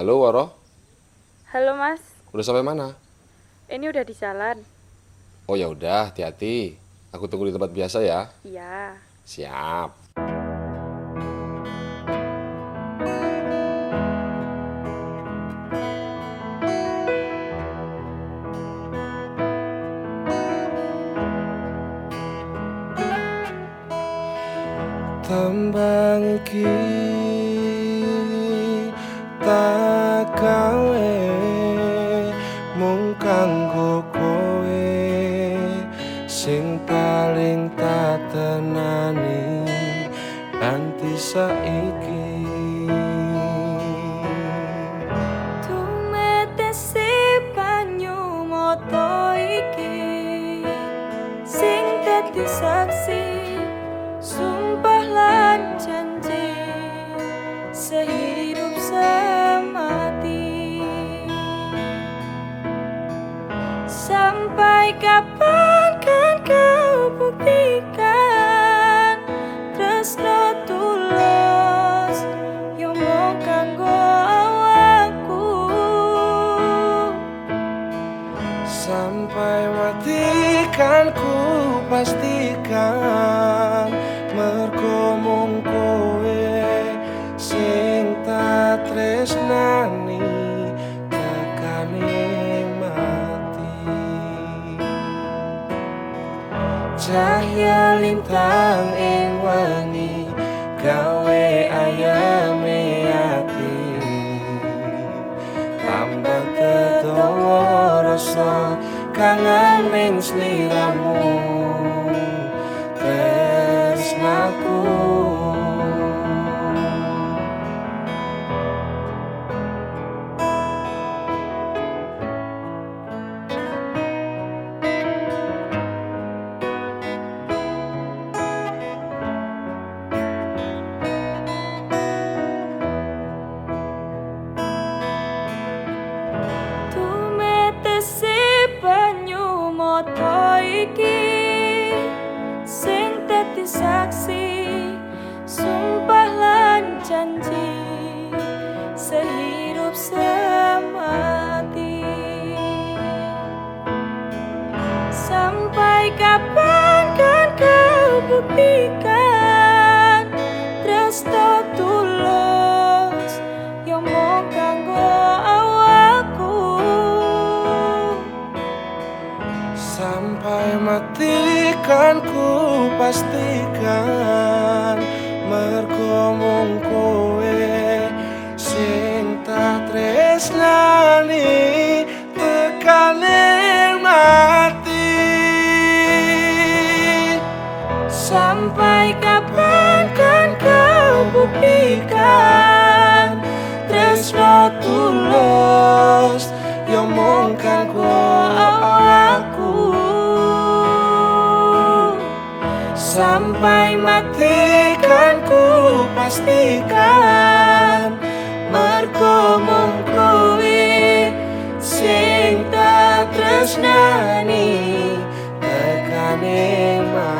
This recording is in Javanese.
Halo Waro, Halo Mas, udah sampai mana? ini udah di jalan. Oh ya udah, hati-hati. Aku tunggu di tempat biasa ya. Iya. Siap. Tembang iki tak gawe mung kanggo kowe. Sing paling tak tenani anti saiki saksi sampai kapan kan kau buktikan tresno tulus yo mung kanggo awakku? Sampai mati kan ku pastikan mergo mung kowe sing tak tresnani cahya lintang ing wengi gawe ayame ati. Tambah kedawa rasa kangen ning sliramu tresnaku kapan kan kau buktikan tresno tulus yang mau kanggo awakku? Sampai mati kan ku pastikan Mergo mung kowe sing tak tresnani tekane sampai kapan kan kau buktikan? Tresno tulus yang mungkin ku aku. Sampai mati kan ku pastikan Merkomongkui Sing tak tresnani Tekan emang